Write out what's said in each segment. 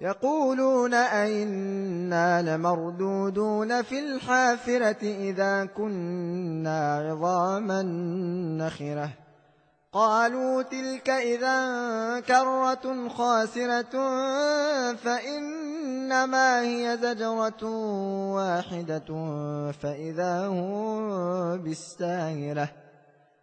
يقولون أئنا لمردودون في الحافرة إذا كنا عظاما نخرة. قالوا تلك إذا كرة خاسرة فإنما هي زجرة واحدة فإذا هم بالساهرة.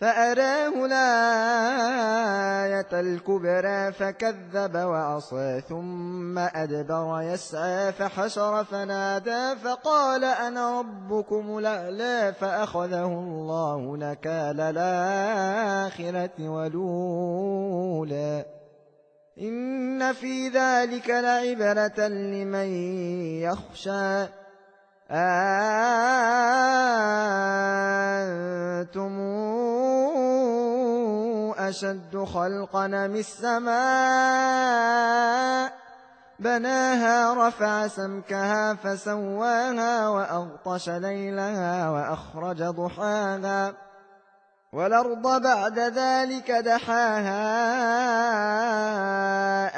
فأراه الآية الكبرى فكذب وعصى ثم أدبر يسعى فحشر فنادى فقال أنا ربكم الأعلى فأخذه الله نكال الآخرة ولولا إن في ذلك لعبرة لمن يخشى. أنتم أشد خلقا من السماء؟ بناها رفع سمكها فسواها وأغطش ليلها وأخرج ضحاها والأرض بعد ذلك دحاها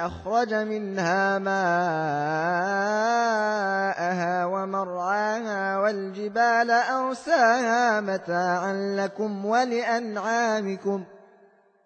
أخرج منها ماءها ومرعاها والجبال أرساها متاعا لكم ولأنعامكم ۖ